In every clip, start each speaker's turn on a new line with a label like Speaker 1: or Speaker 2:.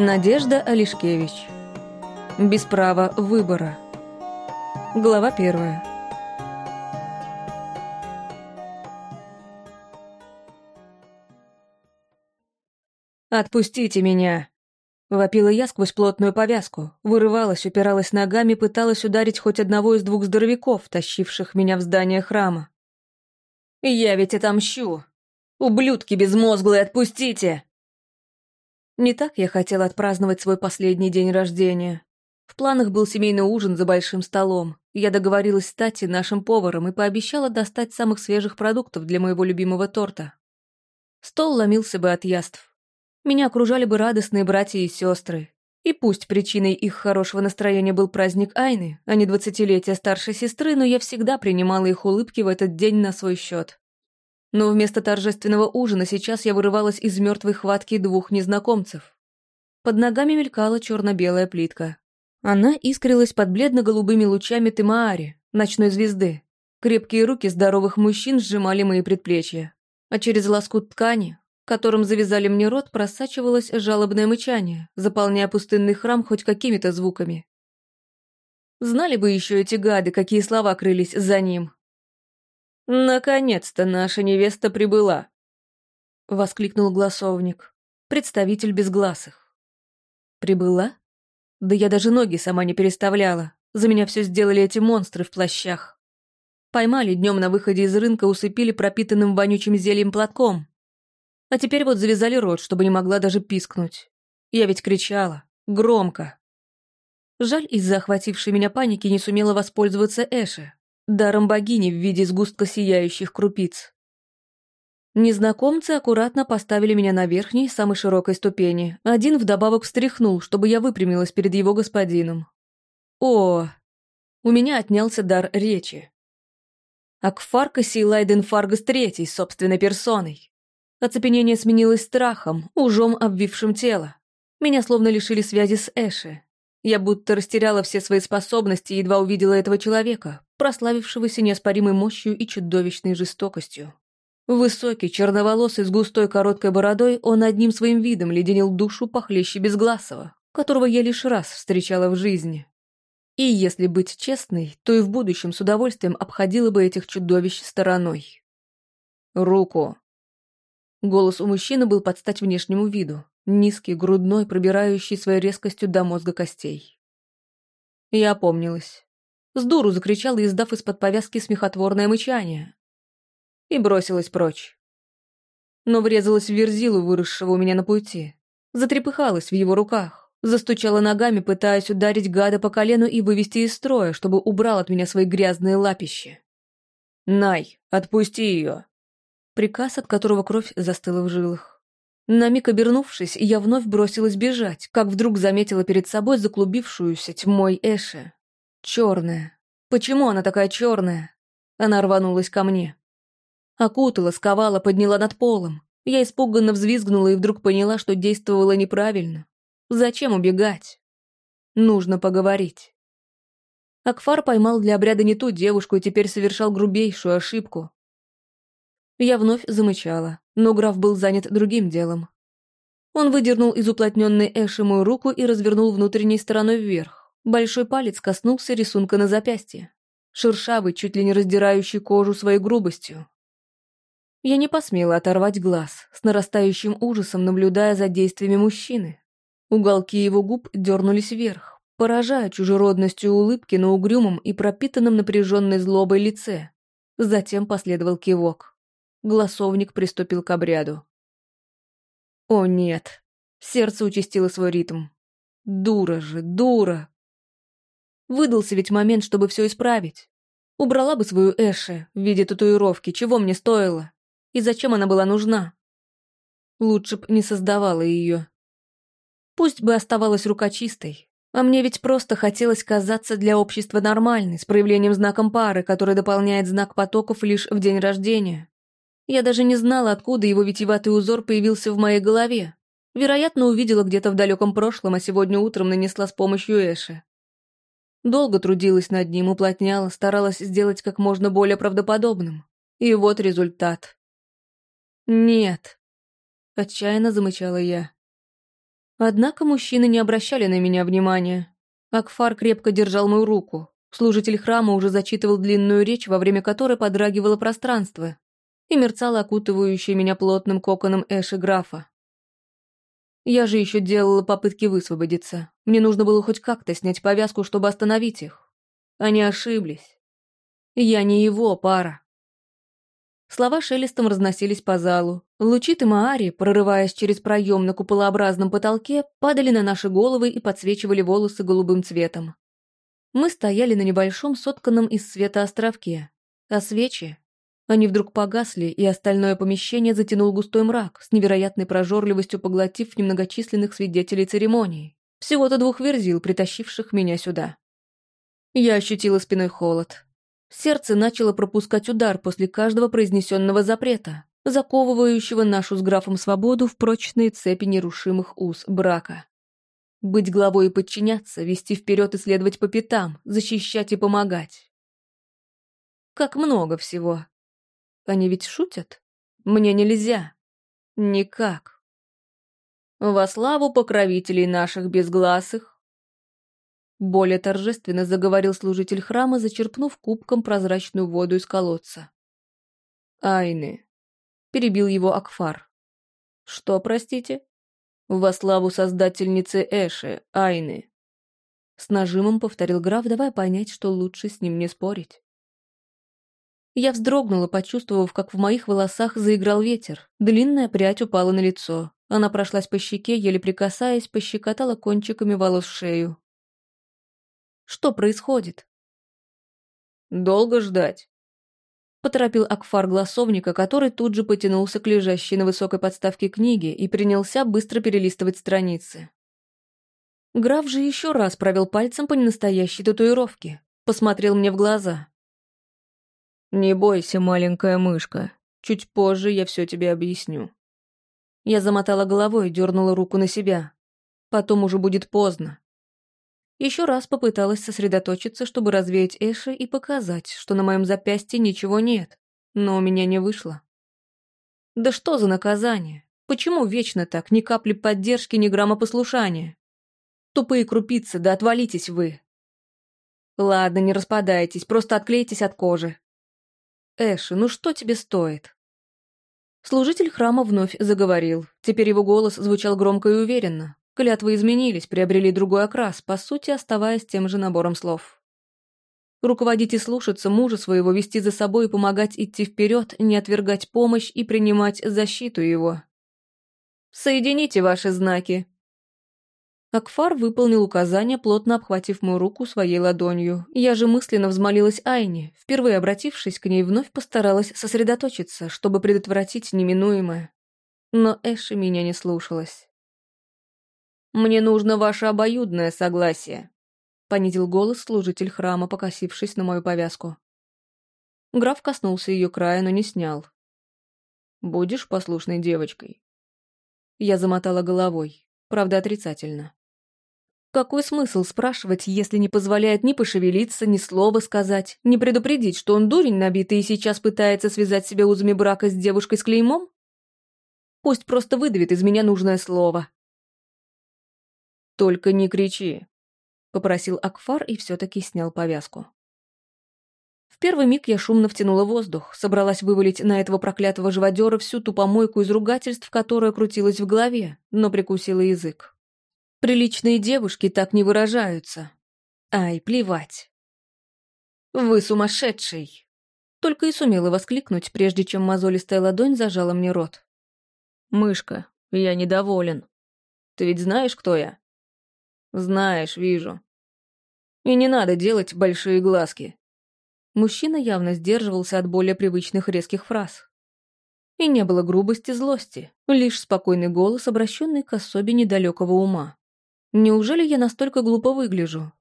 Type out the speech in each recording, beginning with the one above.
Speaker 1: Надежда Алишкевич. Без права выбора. Глава первая. «Отпустите меня!» Вопила я сквозь плотную повязку, вырывалась, упиралась ногами, пыталась ударить хоть одного из двух здоровяков, тащивших меня в здание храма. «Я ведь отомщу! Ублюдки безмозглые, отпустите!» Не так я хотела отпраздновать свой последний день рождения. В планах был семейный ужин за большим столом. Я договорилась стать нашим поваром и пообещала достать самых свежих продуктов для моего любимого торта. Стол ломился бы от яств. Меня окружали бы радостные братья и сестры. И пусть причиной их хорошего настроения был праздник Айны, а не двадцатилетие старшей сестры, но я всегда принимала их улыбки в этот день на свой счет. Но вместо торжественного ужина сейчас я вырывалась из мертвой хватки двух незнакомцев. Под ногами мелькала черно-белая плитка. Она искрилась под бледно-голубыми лучами Темаари, ночной звезды. Крепкие руки здоровых мужчин сжимали мои предплечья. А через лоскут ткани, которым завязали мне рот, просачивалось жалобное мычание, заполняя пустынный храм хоть какими-то звуками. Знали бы еще эти гады, какие слова крылись за ним. «Наконец-то наша невеста прибыла!» — воскликнул гласовник, представитель безгласых. «Прибыла? Да я даже ноги сама не переставляла. За меня все сделали эти монстры в плащах. Поймали днем на выходе из рынка, усыпили пропитанным вонючим зельем платком. А теперь вот завязали рот, чтобы не могла даже пискнуть. Я ведь кричала. Громко. Жаль, из-за охватившей меня паники не сумела воспользоваться Эши, даром богини в виде сгустка сияющих крупиц. Незнакомцы аккуратно поставили меня на верхней, самой широкой ступени. Один вдобавок встряхнул, чтобы я выпрямилась перед его господином. О, у меня отнялся дар речи. Акфарка Сейлайден Фаргас Третий, собственной персоной. Оцепенение сменилось страхом, ужом обвившим тело. Меня словно лишили связи с Эши. Я будто растеряла все свои способности и едва увидела этого человека, прославившегося неоспоримой мощью и чудовищной жестокостью. Высокий, черноволосый, с густой короткой бородой, он одним своим видом леденил душу похлеще Безгласова, которого я лишь раз встречала в жизни. И если быть честной, то и в будущем с удовольствием обходила бы этих чудовищ стороной. «Руку!» Голос у мужчины был под стать внешнему виду, низкий, грудной, пробирающий своей резкостью до мозга костей. Я опомнилась. С дуру закричала, издав из-под повязки смехотворное мычание. И бросилась прочь. Но врезалась в верзилу, выросшего у меня на пути. Затрепыхалась в его руках. Застучала ногами, пытаясь ударить гада по колену и вывести из строя, чтобы убрал от меня свои грязные лапищи. «Най, отпусти ее!» Приказ, от которого кровь застыла в жилах. На миг обернувшись, я вновь бросилась бежать, как вдруг заметила перед собой заклубившуюся тьмой Эши. Черная. Почему она такая черная? Она рванулась ко мне. Окутала, сковала, подняла над полом. Я испуганно взвизгнула и вдруг поняла, что действовала неправильно. Зачем убегать? Нужно поговорить. Акфар поймал для обряда не ту девушку и теперь совершал грубейшую ошибку. Я вновь замычала, но граф был занят другим делом. Он выдернул из уплотненной Эши мою руку и развернул внутренней стороной вверх. Большой палец коснулся рисунка на запястье. Шершавый, чуть ли не раздирающий кожу своей грубостью. Я не посмела оторвать глаз, с нарастающим ужасом наблюдая за действиями мужчины. Уголки его губ дернулись вверх, поражая чужеродностью улыбки на угрюмом и пропитанном напряженной злобой лице. Затем последовал кивок. Голосовник приступил к обряду. О нет, сердце участило свой ритм. Дура же, дура. Выдался ведь момент, чтобы все исправить. Убрала бы свою Эши в виде татуировки, чего мне стоило. И зачем она была нужна? Лучше б не создавала ее. Пусть бы оставалась рука чистой. А мне ведь просто хотелось казаться для общества нормальной, с проявлением знаком пары, который дополняет знак потоков лишь в день рождения. Я даже не знала, откуда его витиеватый узор появился в моей голове. Вероятно, увидела где-то в далеком прошлом, а сегодня утром нанесла с помощью Эши. Долго трудилась над ним, уплотняла, старалась сделать как можно более правдоподобным. И вот результат. «Нет», — отчаянно замычала я. Однако мужчины не обращали на меня внимания. Акфар крепко держал мою руку. Служитель храма уже зачитывал длинную речь, во время которой подрагивало пространство, и мерцало окутывающее меня плотным коконом Эши графа. Я же еще делала попытки высвободиться. Мне нужно было хоть как-то снять повязку, чтобы остановить их. Они ошиблись. Я не его пара. Слова шелестом разносились по залу. Лучи Тамаари, прорываясь через проем на куполообразном потолке, падали на наши головы и подсвечивали волосы голубым цветом. Мы стояли на небольшом сотканном из света островке, а свечи... Они вдруг погасли, и остальное помещение затянул густой мрак, с невероятной прожорливостью поглотив немногочисленных свидетелей церемонии. Всего-то двух верзил, притащивших меня сюда. Я ощутила спиной холод, Сердце начало пропускать удар после каждого произнесенного запрета, заковывающего нашу с графом свободу в прочные цепи нерушимых уз брака. Быть главой и подчиняться, вести вперед и следовать по пятам, защищать и помогать. Как много всего. Они ведь шутят? Мне нельзя. Никак. Во славу покровителей наших безгласых, более торжественно заговорил служитель храма, зачерпнув кубком прозрачную воду из колодца. «Айны», — перебил его Акфар. «Что, простите?» «Во славу создательницы Эши, Айны», — с нажимом повторил граф, давая понять, что лучше с ним не спорить. Я вздрогнула, почувствовав, как в моих волосах заиграл ветер. Длинная прядь упала на лицо. Она прошлась по щеке, еле прикасаясь, пощекотала кончиками волос шею. Что происходит? Долго ждать. Поторопил Акфар гласовника, который тут же потянулся к лежащей на высокой подставке книге и принялся быстро перелистывать страницы. Граф же еще раз провел пальцем по ненастоящей татуировке, посмотрел мне в глаза. «Не бойся, маленькая мышка. Чуть позже я все тебе объясню». Я замотала головой и дернула руку на себя. Потом уже будет поздно. Еще раз попыталась сосредоточиться, чтобы развеять Эши и показать, что на моем запястье ничего нет, но у меня не вышло. Да что за наказание? Почему вечно так, ни капли поддержки, ни грамма послушания? Тупые крупицы, да отвалитесь вы. Ладно, не распадайтесь, просто отклейтесь от кожи. Эши, ну что тебе стоит? Служитель храма вновь заговорил. Теперь его голос звучал громко и уверенно, Клятвы изменились, приобрели другой окрас, по сути, оставаясь тем же набором слов. Руководить и слушаться мужа своего, вести за собой и помогать идти вперед, не отвергать помощь и принимать защиту его. «Соедините ваши знаки!» Акфар выполнил указание, плотно обхватив мою руку своей ладонью. Я же мысленно взмолилась Айне, впервые обратившись к ней, вновь постаралась сосредоточиться, чтобы предотвратить неминуемое. Но Эши меня не слушалась. «Мне нужно ваше обоюдное согласие», — понизил голос служитель храма, покосившись на мою повязку. Граф коснулся ее края, но не снял. «Будешь послушной девочкой?» Я замотала головой, правда отрицательно. Какой смысл спрашивать, если не позволяет ни пошевелиться, ни слова сказать, ни предупредить, что он дурень набитый и сейчас пытается связать себя узами брака с девушкой с клеймом? Пусть просто выдавит из меня нужное слово, «Только не кричи», — попросил Акфар и все-таки снял повязку. В первый миг я шумно втянула воздух, собралась вывалить на этого проклятого живодера всю ту помойку из ругательств, которая крутилась в голове, но прикусила язык. Приличные девушки так не выражаются. Ай, плевать. «Вы сумасшедший!» Только и сумела воскликнуть, прежде чем мозолистая ладонь зажала мне рот. «Мышка, я недоволен. Ты ведь знаешь, кто я?» Знаешь, вижу. И не надо делать большие глазки. Мужчина явно сдерживался от более привычных резких фраз. И не было грубости, злости, лишь спокойный голос, обращенный к особе недалекого ума. Неужели я настолько глупо выгляжу?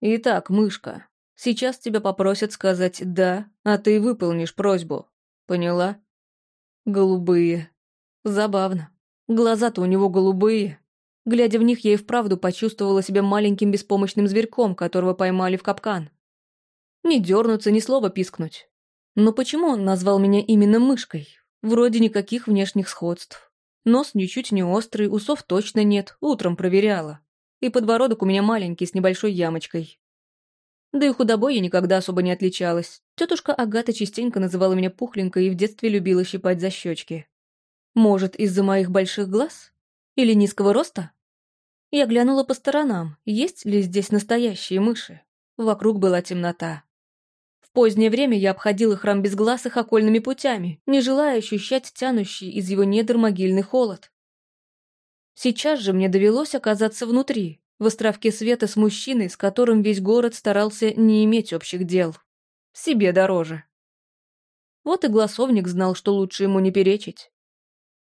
Speaker 1: Итак, мышка, сейчас тебя попросят сказать «да», а ты выполнишь просьбу. Поняла? Голубые. Забавно. Глаза-то у него голубые. Глядя в них, я и вправду почувствовала себя маленьким беспомощным зверьком, которого поймали в капкан. Не дернуться, ни слова пискнуть. Но почему он назвал меня именно мышкой? Вроде никаких внешних сходств. Нос ничуть не острый, усов точно нет, утром проверяла. И подбородок у меня маленький, с небольшой ямочкой. Да и худобой я никогда особо не отличалась. Тетушка Агата частенько называла меня пухленькой и в детстве любила щипать за щечки. Может, из-за моих больших глаз? Или низкого роста? Я глянула по сторонам, есть ли здесь настоящие мыши. Вокруг была темнота. Позднее время я обходила храм без глаз их окольными путями, не желая ощущать тянущий из его недр могильный холод. Сейчас же мне довелось оказаться внутри, в островке света с мужчиной, с которым весь город старался не иметь общих дел. Себе дороже. Вот и гласовник знал, что лучше ему не перечить.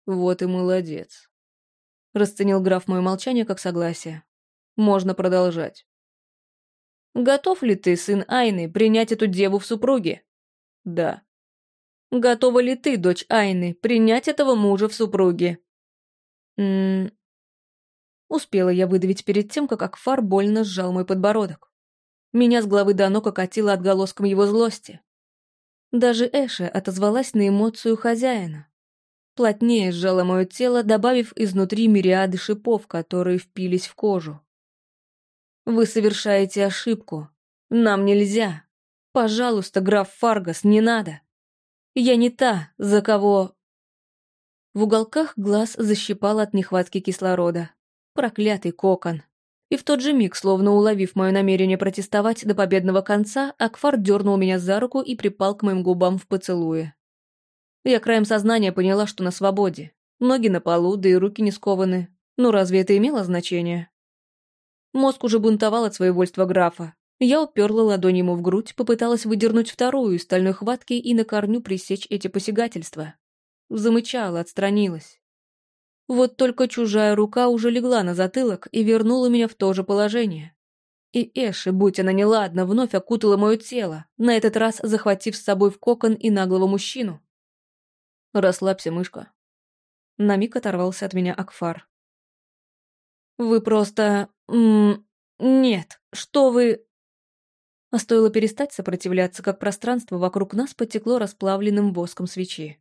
Speaker 1: Вот и молодец. Расценил граф мое молчание как согласие. Можно продолжать. Готов ли ты, сын Айны, принять эту деву в супруги? Да. Готова ли ты, дочь Айны, принять этого мужа в супруги? М Успела я выдавить перед тем, как Акфар больно сжал мой подбородок. Меня с головы до ног окатило отголоском его злости. Даже Эша отозвалась на эмоцию хозяина плотнее сжала мое тело, добавив изнутри мириады шипов, которые впились в кожу. «Вы совершаете ошибку. Нам нельзя. Пожалуйста, граф Фаргас, не надо. Я не та, за кого...» В уголках глаз защипал от нехватки кислорода. Проклятый кокон. И в тот же миг, словно уловив мое намерение протестовать до победного конца, Акфар дернул меня за руку и припал к моим губам в поцелуе. Я краем сознания поняла, что на свободе. Ноги на полу, да и руки не скованы. Ну разве это имело значение? Мозг уже бунтовал от своевольства графа. Я уперла ладонь ему в грудь, попыталась выдернуть вторую из стальной хватки и на корню пресечь эти посягательства. Замычала, отстранилась. Вот только чужая рука уже легла на затылок и вернула меня в то же положение. И Эши, будь она неладна, вновь окутала мое тело, на этот раз захватив с собой в кокон и наглого мужчину. «Расслабься, мышка». На миг оторвался от меня Акфар. «Вы просто... М нет, что вы...» А стоило перестать сопротивляться, как пространство вокруг нас потекло расплавленным воском свечи.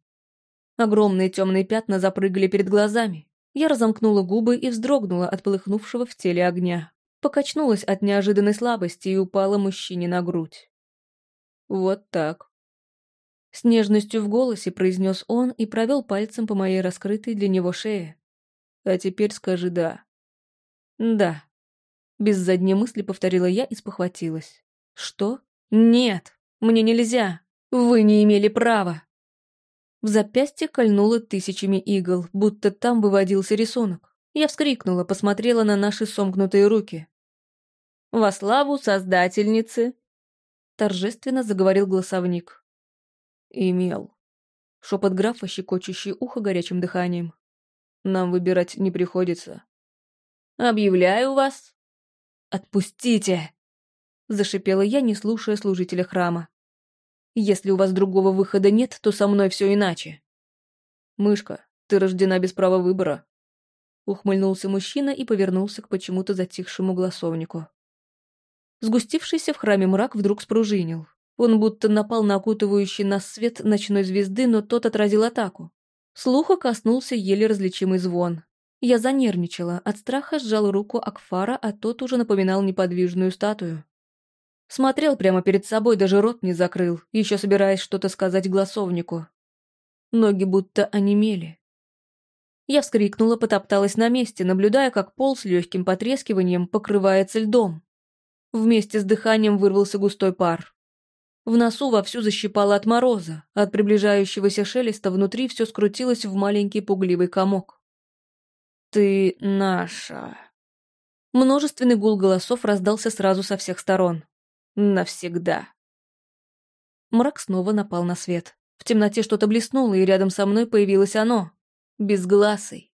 Speaker 1: Огромные темные пятна запрыгали перед глазами. Я разомкнула губы и вздрогнула от полыхнувшего в теле огня. Покачнулась от неожиданной слабости и упала мужчине на грудь. Вот так. С нежностью в голосе произнес он и провел пальцем по моей раскрытой для него шее. «А теперь скажи «да». «Да». Без задней мысли повторила я и спохватилась. «Что? Нет! Мне нельзя! Вы не имели права!» В запястье кольнуло тысячами игл, будто там выводился рисунок. Я вскрикнула, посмотрела на наши сомкнутые руки. «Во славу Создательницы!» Торжественно заговорил голосовник. «Имел». Шепот графа, щекочущий ухо горячим дыханием. «Нам выбирать не приходится». «Объявляю вас». «Отпустите!» Зашипела я, не слушая служителя храма. «Если у вас другого выхода нет, то со мной все иначе». «Мышка, ты рождена без права выбора», Ухмыльнулся мужчина и повернулся к почему-то затихшему голосовнику. Сгустившийся в храме мрак вдруг спружинил. Он будто напал на окутывающий нас свет ночной звезды, но тот отразил атаку. Слуха коснулся еле различимый звон. Я занервничала, от страха сжал руку Акфара, а тот уже напоминал неподвижную статую. Смотрел прямо перед собой, даже рот не закрыл, еще собираясь что-то сказать гласовнику. Ноги будто онемели. Я вскрикнула, потопталась на месте, наблюдая, как пол с легким потрескиванием покрывается льдом. Вместе с дыханием вырвался густой пар. В носу вовсю защипало от мороза, от приближающегося шелеста внутри все скрутилось в маленький пугливый комок. «Ты наша...» Множественный гул голосов раздался сразу со всех сторон. «Навсегда». Мрак снова напал на свет. В темноте что-то блеснуло, и рядом со мной появилось оно. Безгласый.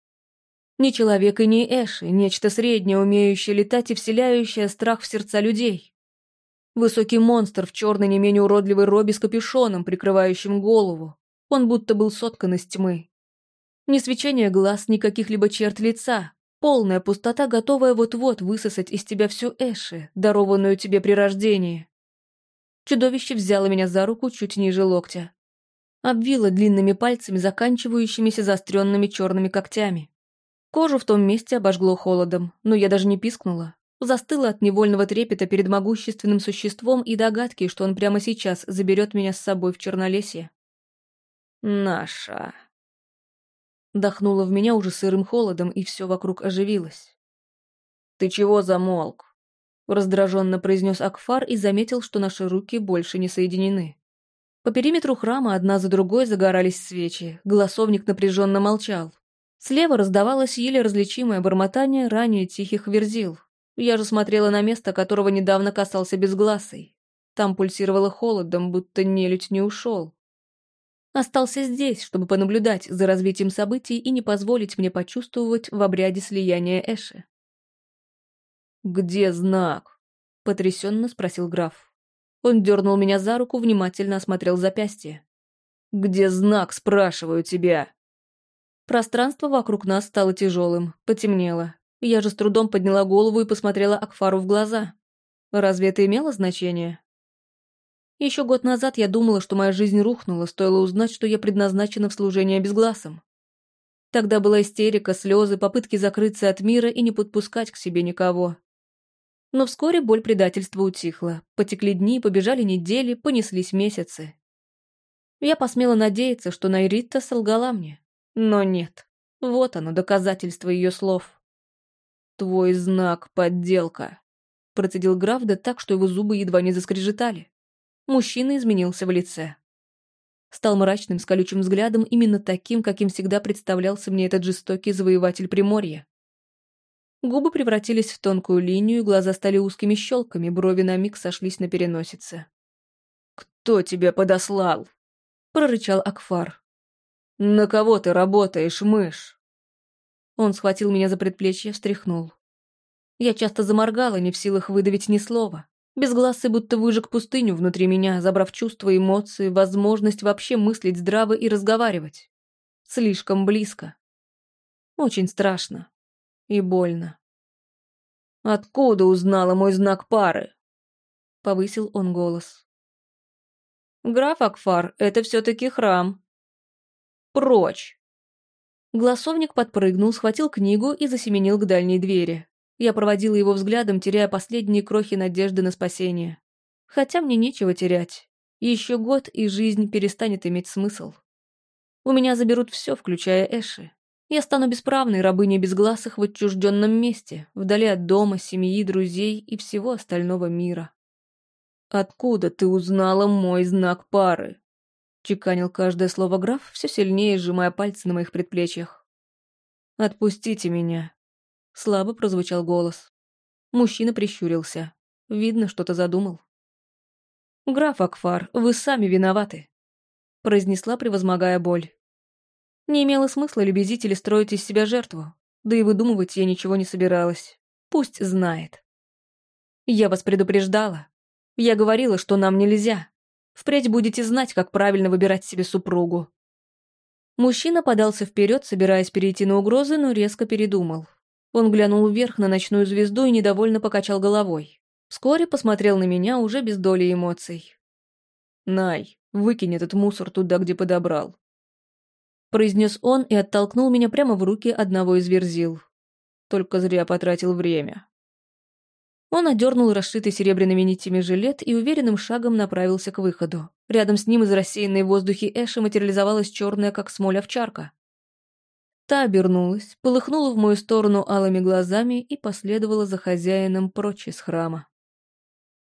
Speaker 1: Не человек и не Эши, нечто среднее, умеющее летать и вселяющее страх в сердца людей. Высокий монстр в черной не менее уродливой робе с капюшоном, прикрывающим голову. Он будто был соткан из тьмы. Ни свечения глаз, ни каких-либо черт лица. Полная пустота, готовая вот-вот высосать из тебя всю Эши, дарованную тебе при рождении. Чудовище взяло меня за руку чуть ниже локтя. Обвила длинными пальцами, заканчивающимися заостренными черными когтями. Кожу в том месте обожгло холодом, но я даже не пискнула. Застыла от невольного трепета перед могущественным существом и догадки, что он прямо сейчас заберет меня с собой в Чернолесье. «Наша...» Дохнуло в меня уже сырым холодом, и все вокруг оживилось. «Ты чего замолк?» Раздраженно произнес Акфар и заметил, что наши руки больше не соединены. По периметру храма одна за другой загорались свечи, голосовник напряженно молчал. Слева раздавалось еле различимое бормотание ранее тихих верзил. Я же смотрела на место, которого недавно касался безгласый. Там пульсировало холодом, будто нелюдь не ушел. Остался здесь, чтобы понаблюдать за развитием событий и не позволить мне почувствовать в обряде слияния Эши. «Где знак?» — потрясенно спросил граф. Он дернул меня за руку, внимательно осмотрел запястье. «Где знак, спрашиваю тебя?» Пространство вокруг нас стало тяжелым, потемнело. Я же с трудом подняла голову и посмотрела Акфару в глаза. Разве это имело значение? Еще год назад я думала, что моя жизнь рухнула, стоило узнать, что я предназначена в служение безгласом. Тогда была истерика, слезы, попытки закрыться от мира и не подпускать к себе никого. Но вскоре боль предательства утихла. Потекли дни, побежали недели, понеслись месяцы. Я посмела надеяться, что Найритта солгала мне. Но нет. Вот оно, доказательство ее слов. «Твой знак — подделка», — процедил граф, да так, что его зубы едва не заскрежетали. Мужчина изменился в лице. Стал мрачным, с колючим взглядом, именно таким, каким всегда представлялся мне этот жестокий завоеватель Приморья. Губы превратились в тонкую линию, глаза стали узкими щелками, брови на миг сошлись на переносице. «Кто тебя подослал?» — прорычал Акфар. «На кого ты работаешь, мышь?» Он схватил меня за предплечье, встряхнул. Я часто заморгала, не в силах выдавить ни слова. Безгласый будто выжег пустыню внутри меня, забрав чувства, эмоции, возможность вообще мыслить здраво и разговаривать. Слишком близко. Очень страшно. И больно. «Откуда узнала мой знак пары?» Повысил он голос. «Граф Акфар, это все-таки храм». «Прочь!» Гласовник подпрыгнул, схватил книгу и засеменил к дальней двери. Я проводила его взглядом, теряя последние крохи надежды на спасение. Хотя мне нечего терять. Еще год, и жизнь перестанет иметь смысл. У меня заберут все, включая Эши. Я стану бесправной рабыней безгласых в отчужденном месте, вдали от дома, семьи, друзей и всего остального мира. «Откуда ты узнала мой знак пары?» Чеканил каждое слово граф, все сильнее сжимая пальцы на моих предплечьях. «Отпустите меня. Слабо прозвучал голос. Мужчина прищурился. Видно, что-то задумал. «Граф Акфар, вы сами виноваты», — произнесла, превозмогая боль. Не имело смысла любезить или строить из себя жертву, да и выдумывать я ничего не собиралась. Пусть знает. Я вас предупреждала. Я говорила, что нам нельзя. Впредь будете знать, как правильно выбирать себе супругу. Мужчина подался вперед, собираясь перейти на угрозы, но резко передумал. Он глянул вверх на ночную звезду и недовольно покачал головой. Вскоре посмотрел на меня уже без доли эмоций. «Най, выкинь этот мусор туда, где подобрал», произнес он и оттолкнул меня прямо в руки одного из верзил. Только зря потратил время. Он одернул расшитый серебряными нитями жилет и уверенным шагом направился к выходу. Рядом с ним из рассеянной в воздухе Эши материализовалась черная, как смоль, овчарка. Та обернулась, полыхнула в мою сторону алыми глазами и последовала за хозяином прочь из храма.